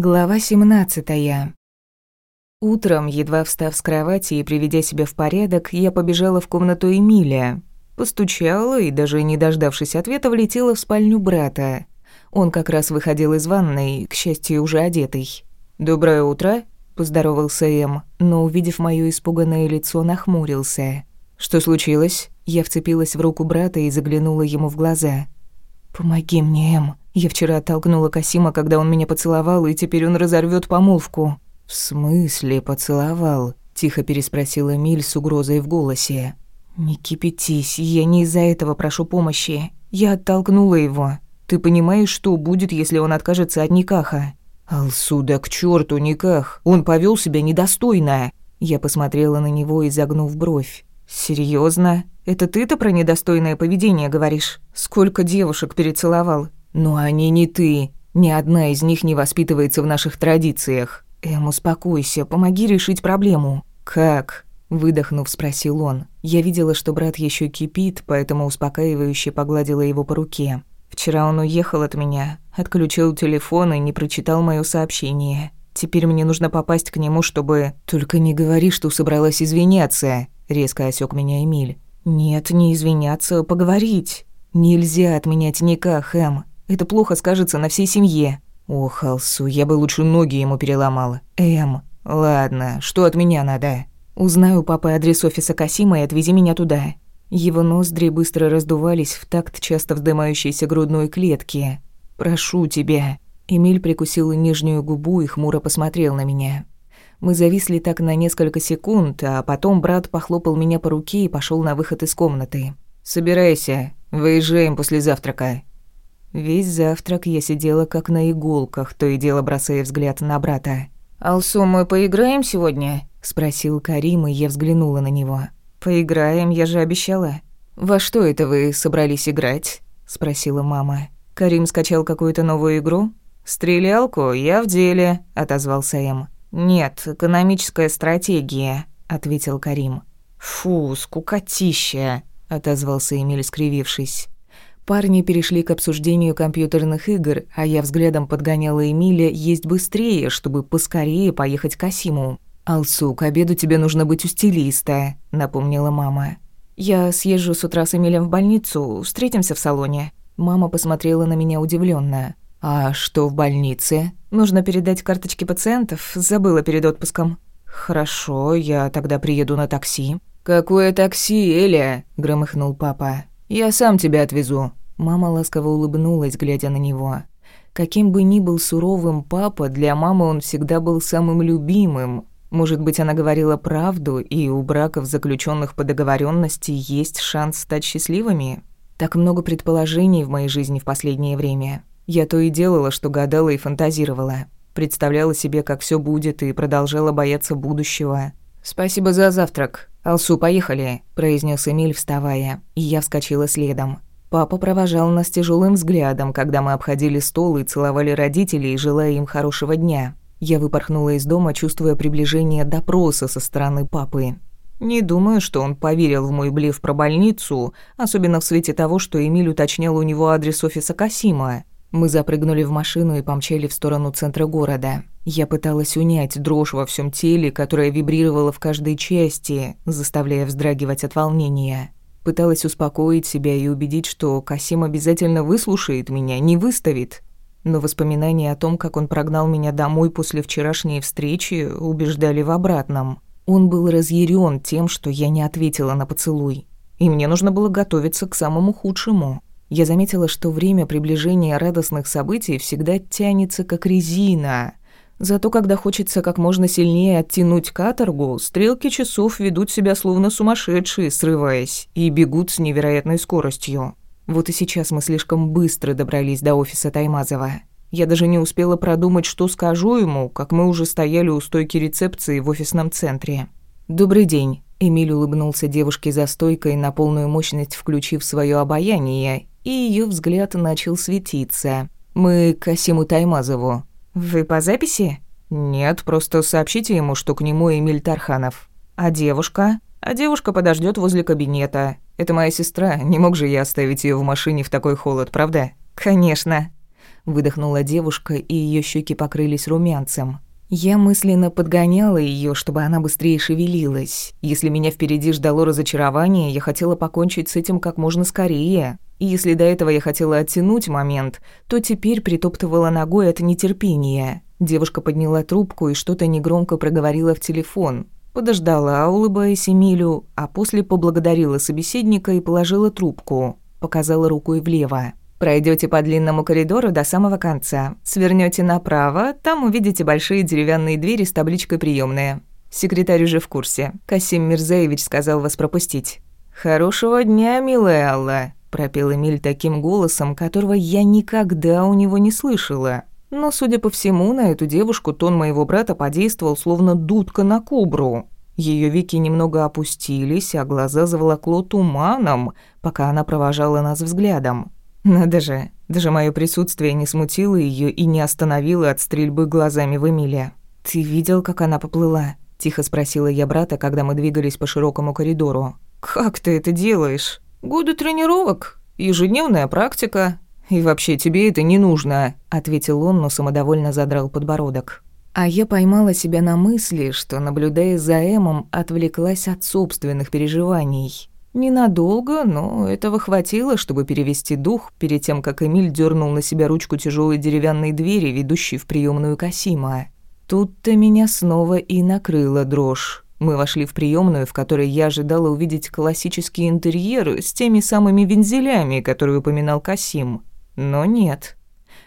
Глава 17. Утром, едва встав с кровати и приведя себя в порядок, я побежала в комнату Эмилия. Постучала и, даже не дождавшись ответа, влетела в спальню брата. Он как раз выходил из ванной, к счастью, уже одетый. «Доброе утро», – поздоровался Эм, но, увидев моё испуганное лицо, нахмурился. «Что случилось?» Я вцепилась в руку брата и заглянула ему в глаза. «Помоги мне, Эм», я вчера оттолкнула Касима, когда он меня поцеловал, и теперь он разорвет помолвку. В смысле поцеловал? Тихо переспросила Миль с угрозой в голосе. Не кипятись, я не из-за этого прошу помощи. Я оттолкнула его. Ты понимаешь, что будет, если он откажется от Никаха? Алсу, да к черту Никах. Он повел себя недостойно. Я посмотрела на него, изогнув бровь. Серьезно? Это ты-то про недостойное поведение говоришь? Сколько девушек перецеловал? «Но они не ты. Ни одна из них не воспитывается в наших традициях. Эм, успокойся, помоги решить проблему». «Как?» – выдохнув, спросил он. Я видела, что брат еще кипит, поэтому успокаивающе погладила его по руке. Вчера он уехал от меня, отключил телефон и не прочитал моё сообщение. Теперь мне нужно попасть к нему, чтобы... Только не говори, что собралась извиняться, резко осёк меня Эмиль. Нет, не извиняться, поговорить. Нельзя отменять никак, Эм. Это плохо скажется на всей семье. Ох, Алсу, я бы лучше ноги ему переломала. Эм, ладно, что от меня надо? Узнаю папы адрес офиса Касима и отвези меня туда. Его ноздри быстро раздувались в такт часто вздымающейся грудной клетки. «Прошу тебя». Эмиль прикусил нижнюю губу и хмуро посмотрел на меня. Мы зависли так на несколько секунд, а потом брат похлопал меня по руке и пошел на выход из комнаты. «Собирайся, выезжаем после завтрака». Весь завтрак я сидела как на иголках, то и дело бросая взгляд на брата. «Алсу, мы поиграем сегодня?» – спросил Карим, и я взглянула на него. «Поиграем, я же обещала». «Во что это вы собрались играть?» – спросила мама. Карим скачал какую-то новую игру. «Стрелялку? Я в деле», – отозвался Эм. «Нет, экономическая стратегия», – ответил Карим. «Фу, скукотища», – отозвался Эмиль, скривившись. Парни перешли к обсуждению компьютерных игр, а я взглядом подгоняла Эмиля есть быстрее, чтобы поскорее поехать к Асиму. «Алсу, к обеду тебе нужно быть у стилиста», — напомнила мама. «Я съезжу с утра с Эмилем в больницу, встретимся в салоне». Мама посмотрела на меня удивленно. «А что в больнице? Нужно передать карточки пациентов, забыла перед отпуском». «Хорошо, я тогда приеду на такси». «Какое такси, Эля?» – громыхнул папа. «Я сам тебя отвезу». Мама ласково улыбнулась, глядя на него. Каким бы ни был суровым папа, для мамы он всегда был самым любимым. Может быть, она говорила правду, и у браков, заключенных по договоренности, есть шанс стать счастливыми? Так много предположений в моей жизни в последнее время. Я то и делала, что гадала и фантазировала. Представляла себе, как все будет, и продолжала бояться будущего. «Спасибо за завтрак. Алсу, поехали», – произнес Эмиль, вставая, и я вскочила следом. Папа провожал нас тяжелым взглядом, когда мы обходили стол и целовали родителей, желая им хорошего дня. Я выпорхнула из дома, чувствуя приближение допроса со стороны папы. Не думаю, что он поверил в мой блеф про больницу, особенно в свете того, что Эмиль уточнял у него адрес офиса Касима. Мы запрыгнули в машину и помчали в сторону центра города. Я пыталась унять дрожь во всем теле, которая вибрировала в каждой части, заставляя вздрагивать от волнения. Пыталась успокоить себя и убедить, что Касим обязательно выслушает меня, не выставит. Но воспоминания о том, как он прогнал меня домой после вчерашней встречи, убеждали в обратном. Он был разъярен тем, что я не ответила на поцелуй. И мне нужно было готовиться к самому худшему. Я заметила, что время приближения радостных событий всегда тянется как резина. Зато когда хочется как можно сильнее оттянуть каторгу, стрелки часов ведут себя словно сумасшедшие, срываясь, и бегут с невероятной скоростью. Вот и сейчас мы слишком быстро добрались до офиса Таймазова. Я даже не успела продумать, что скажу ему, как мы уже стояли у стойки рецепции в офисном центре. «Добрый день», — Эмиль улыбнулся девушке за стойкой на полную мощность, включив свое обаяние, и ее взгляд начал светиться. «Мы к Касиму Таймазову». «Вы по записи?» «Нет, просто сообщите ему, что к нему Эмиль Тарханов». «А девушка?» «А девушка подождет возле кабинета. Это моя сестра, не мог же я оставить ее в машине в такой холод, правда?» «Конечно». выдохнула девушка, и ее щеки покрылись румянцем. Я мысленно подгоняла ее, чтобы она быстрее шевелилась. Если меня впереди ждало разочарование, я хотела покончить с этим как можно скорее. И если до этого я хотела оттянуть момент, то теперь притоптывала ногой от нетерпения. Девушка подняла трубку и что-то негромко проговорила в телефон. Подождала, улыбаясь Эмилю, а после поблагодарила собеседника и положила трубку. Показала рукой влево. Пройдете по длинному коридору до самого конца. Свернете направо, там увидите большие деревянные двери с табличкой «Приёмная». Секретарь уже в курсе. Касим Мирзаевич сказал вас пропустить. «Хорошего дня, милая Алла», – пропел Эмиль таким голосом, которого я никогда у него не слышала. Но, судя по всему, на эту девушку тон моего брата подействовал словно дудка на кобру. Ее веки немного опустились, а глаза заволокло туманом, пока она провожала нас взглядом. Надо же, даже мое присутствие не смутило ее и не остановило от стрельбы глазами в Эмилия. «Ты видел, как она поплыла?» – тихо спросила я брата, когда мы двигались по широкому коридору. «Как ты это делаешь?» «Годы тренировок, ежедневная практика. И вообще тебе это не нужно», – ответил он, но самодовольно задрал подбородок. А я поймала себя на мысли, что, наблюдая за Эмом, отвлеклась от собственных переживаний. Ненадолго, но этого хватило, чтобы перевести дух перед тем, как Эмиль дернул на себя ручку тяжелой деревянной двери, ведущей в приемную Касима. Тут-то меня снова и накрыла дрожь. Мы вошли в приемную, в которой я ожидала увидеть классический интерьер с теми самыми вензелями, которые упоминал Касим. Но нет.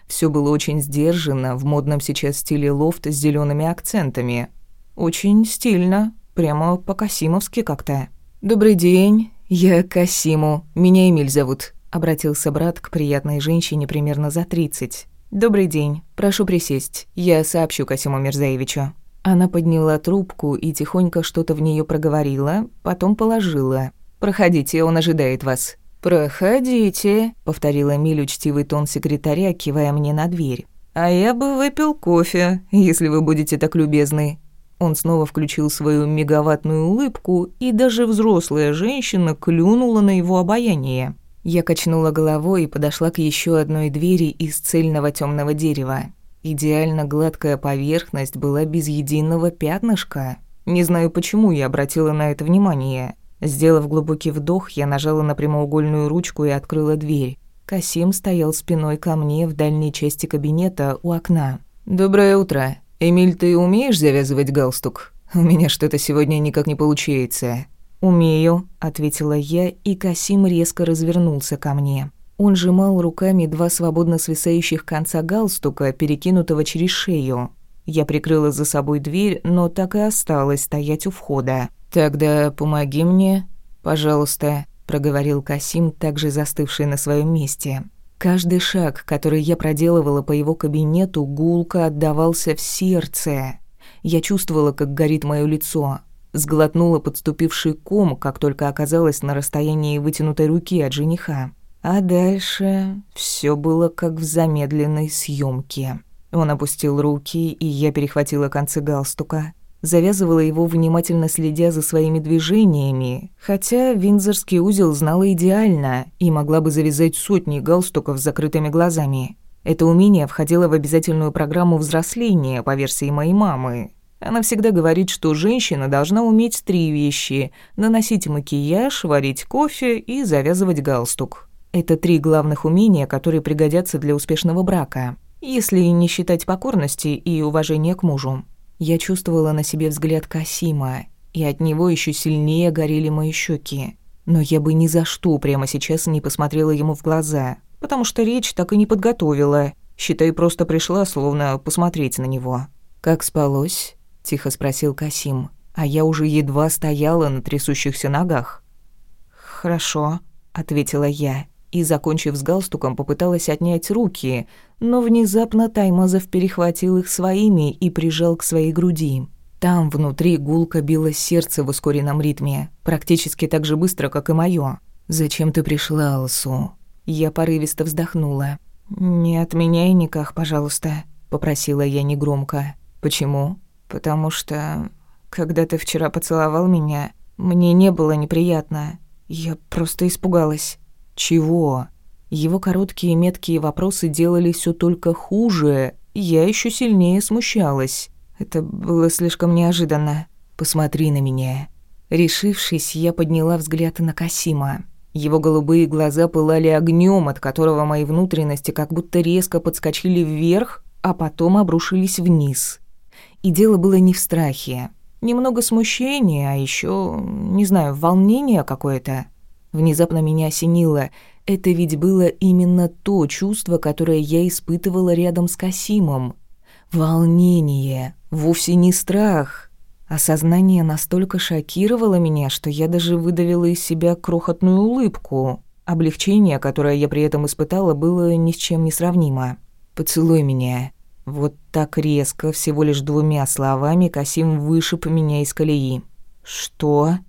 Все было очень сдержанно, в модном сейчас стиле лофта с зелеными акцентами. Очень стильно, прямо по-касимовски как-то. «Добрый день, я Касиму, меня Эмиль зовут», — обратился брат к приятной женщине примерно за тридцать. «Добрый день, прошу присесть, я сообщу Касиму Мирзаевичу». Она подняла трубку и тихонько что-то в нее проговорила, потом положила. «Проходите, он ожидает вас». «Проходите», — повторила Эмиль учтивый тон секретаря, кивая мне на дверь. «А я бы выпил кофе, если вы будете так любезны». Он снова включил свою мегаваттную улыбку, и даже взрослая женщина клюнула на его обаяние. Я качнула головой и подошла к еще одной двери из цельного темного дерева. Идеально гладкая поверхность была без единого пятнышка. Не знаю, почему я обратила на это внимание. Сделав глубокий вдох, я нажала на прямоугольную ручку и открыла дверь. Касим стоял спиной ко мне в дальней части кабинета у окна. «Доброе утро», «Эмиль, ты умеешь завязывать галстук? У меня что-то сегодня никак не получается». «Умею», — ответила я, и Касим резко развернулся ко мне. Он сжимал руками два свободно свисающих конца галстука, перекинутого через шею. Я прикрыла за собой дверь, но так и осталась стоять у входа. «Тогда помоги мне, пожалуйста», — проговорил Касим, также застывший на своем месте. Каждый шаг, который я проделывала по его кабинету, гулко отдавался в сердце. Я чувствовала, как горит мое лицо. Сглотнула подступивший ком, как только оказалась на расстоянии вытянутой руки от жениха. А дальше все было как в замедленной съемке. Он опустил руки, и я перехватила концы галстука завязывала его, внимательно следя за своими движениями, хотя винзорский узел знала идеально и могла бы завязать сотни галстуков с закрытыми глазами. Это умение входило в обязательную программу взросления по версии моей мамы. Она всегда говорит, что женщина должна уметь три вещи – наносить макияж, варить кофе и завязывать галстук. Это три главных умения, которые пригодятся для успешного брака, если не считать покорности и уважения к мужу. Я чувствовала на себе взгляд Касима, и от него еще сильнее горели мои щеки. Но я бы ни за что прямо сейчас не посмотрела ему в глаза, потому что речь так и не подготовила. Считай, просто пришла, словно посмотреть на него. «Как спалось?» – тихо спросил Касим, а я уже едва стояла на трясущихся ногах. «Хорошо», – ответила я, и, закончив с галстуком, попыталась отнять руки, но внезапно Таймазов перехватил их своими и прижал к своей груди. Там внутри гулко билось сердце в ускоренном ритме, практически так же быстро, как и моё. «Зачем ты пришла, Алсу?» Я порывисто вздохнула. «Не отменяй никак, пожалуйста», — попросила я негромко. «Почему?» «Потому что, когда ты вчера поцеловал меня, мне не было неприятно. Я просто испугалась». «Чего?» Его короткие меткие вопросы делали все только хуже, я еще сильнее смущалась. Это было слишком неожиданно. «Посмотри на меня». Решившись, я подняла взгляд на Касима. Его голубые глаза пылали огнем, от которого мои внутренности как будто резко подскочили вверх, а потом обрушились вниз. И дело было не в страхе. Немного смущения, а еще, не знаю, волнение какое-то. Внезапно меня осенило. Это ведь было именно то чувство, которое я испытывала рядом с Касимом. Волнение, вовсе не страх. Осознание настолько шокировало меня, что я даже выдавила из себя крохотную улыбку. Облегчение, которое я при этом испытала, было ни с чем не сравнимо. «Поцелуй меня». Вот так резко, всего лишь двумя словами, Касим вышиб меня из колеи. «Что?»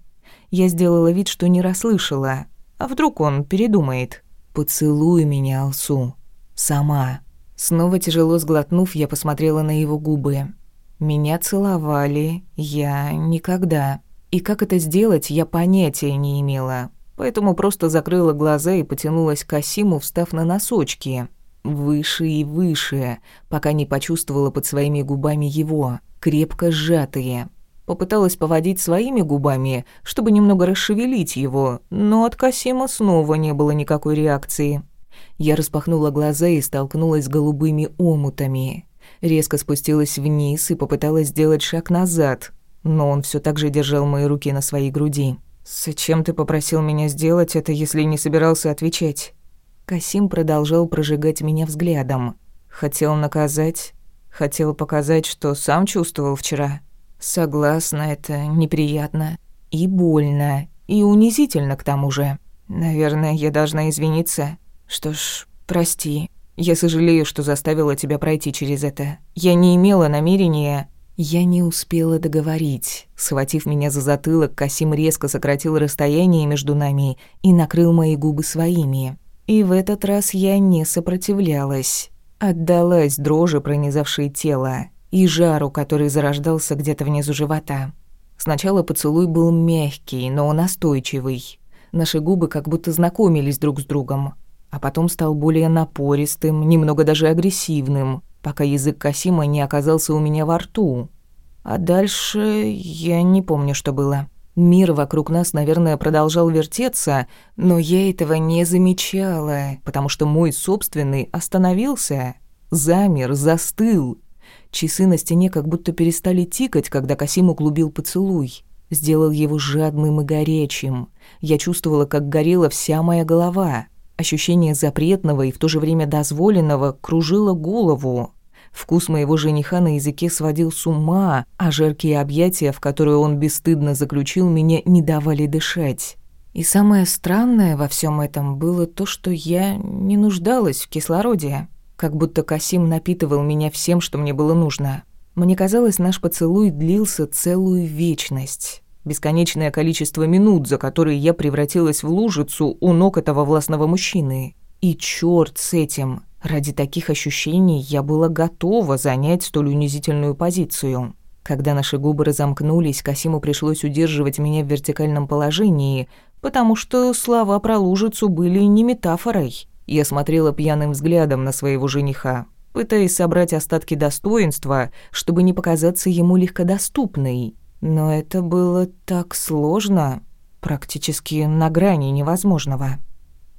Я сделала вид, что не расслышала. А вдруг он передумает? «Поцелуй меня, Алсу. Сама». Снова тяжело сглотнув, я посмотрела на его губы. Меня целовали, я никогда. И как это сделать, я понятия не имела. Поэтому просто закрыла глаза и потянулась к Асиму, встав на носочки. Выше и выше, пока не почувствовала под своими губами его, крепко сжатые. Попыталась поводить своими губами, чтобы немного расшевелить его, но от Касима снова не было никакой реакции. Я распахнула глаза и столкнулась с голубыми омутами. Резко спустилась вниз и попыталась сделать шаг назад, но он все так же держал мои руки на своей груди. «Зачем ты попросил меня сделать это, если не собирался отвечать?» Касим продолжал прожигать меня взглядом. Хотел наказать, хотел показать, что сам чувствовал вчера. Согласна, это неприятно и больно, и унизительно к тому же. Наверное, я должна извиниться. Что ж, прости. Я сожалею, что заставила тебя пройти через это. Я не имела намерения... Я не успела договорить. Схватив меня за затылок, Касим резко сократил расстояние между нами и накрыл мои губы своими. И в этот раз я не сопротивлялась. Отдалась дрожи, пронизавшей тело, и жару, который зарождался где-то внизу живота. Сначала поцелуй был мягкий, но настойчивый. Наши губы как будто знакомились друг с другом, а потом стал более напористым, немного даже агрессивным, пока язык Касима не оказался у меня во рту. А дальше я не помню, что было. Мир вокруг нас, наверное, продолжал вертеться, но я этого не замечала, потому что мой собственный остановился, замер, застыл. Часы на стене как будто перестали тикать, когда Касим углубил поцелуй. Сделал его жадным и горячим. Я чувствовала, как горела вся моя голова. Ощущение запретного и в то же время дозволенного кружило голову. Вкус моего жениха на языке сводил с ума, а жаркие объятия, в которые он бесстыдно заключил меня, не давали дышать. И самое странное во всем этом было то, что я не нуждалась в кислороде, как будто Касим напитывал меня всем, что мне было нужно. Мне казалось, наш поцелуй длился целую вечность. Бесконечное количество минут, за которые я превратилась в лужицу у ног этого властного мужчины. И чёрт с этим. Ради таких ощущений я была готова занять столь унизительную позицию. Когда наши губы разомкнулись, Касиму пришлось удерживать меня в вертикальном положении, потому что слова про лужицу были не метафорой. Я смотрела пьяным взглядом на своего жениха, пытаясь собрать остатки достоинства, чтобы не показаться ему легкодоступной. Но это было так сложно, практически на грани невозможного.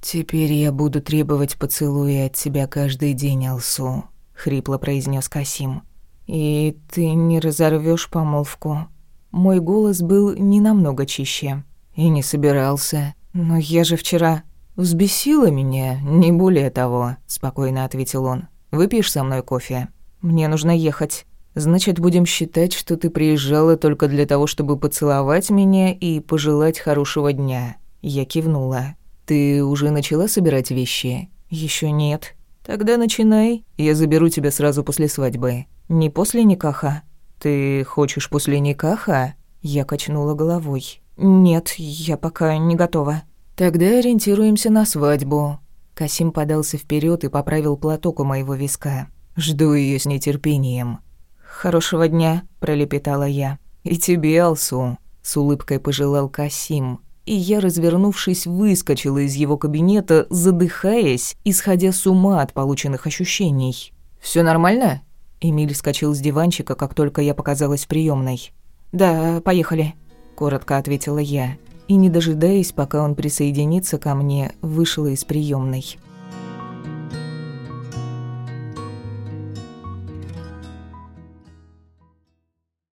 «Теперь я буду требовать поцелуя от тебя каждый день, Алсу», — хрипло произнес Касим. «И ты не разорвешь помолвку?» Мой голос был не намного чище. И не собирался. «Но я же вчера...» «Взбесила меня, не более того», — спокойно ответил он. «Выпьешь со мной кофе? Мне нужно ехать. Значит, будем считать, что ты приезжала только для того, чтобы поцеловать меня и пожелать хорошего дня». Я кивнула. «Ты уже начала собирать вещи?» Еще нет». «Тогда начинай. Я заберу тебя сразу после свадьбы. Не после никаха». «Ты хочешь после никаха?» Я качнула головой. «Нет, я пока не готова». «Тогда ориентируемся на свадьбу». Касим подался вперед и поправил платок у моего виска. «Жду ее с нетерпением». «Хорошего дня», – пролепетала я. «И тебе, Алсу», – с улыбкой пожелал Касим. и я, развернувшись, выскочила из его кабинета, задыхаясь, исходя с ума от полученных ощущений. Все нормально?» Эмиль вскочил с диванчика, как только я показалась в приёмной. «Да, поехали», — коротко ответила я, и, не дожидаясь, пока он присоединится ко мне, вышла из приёмной.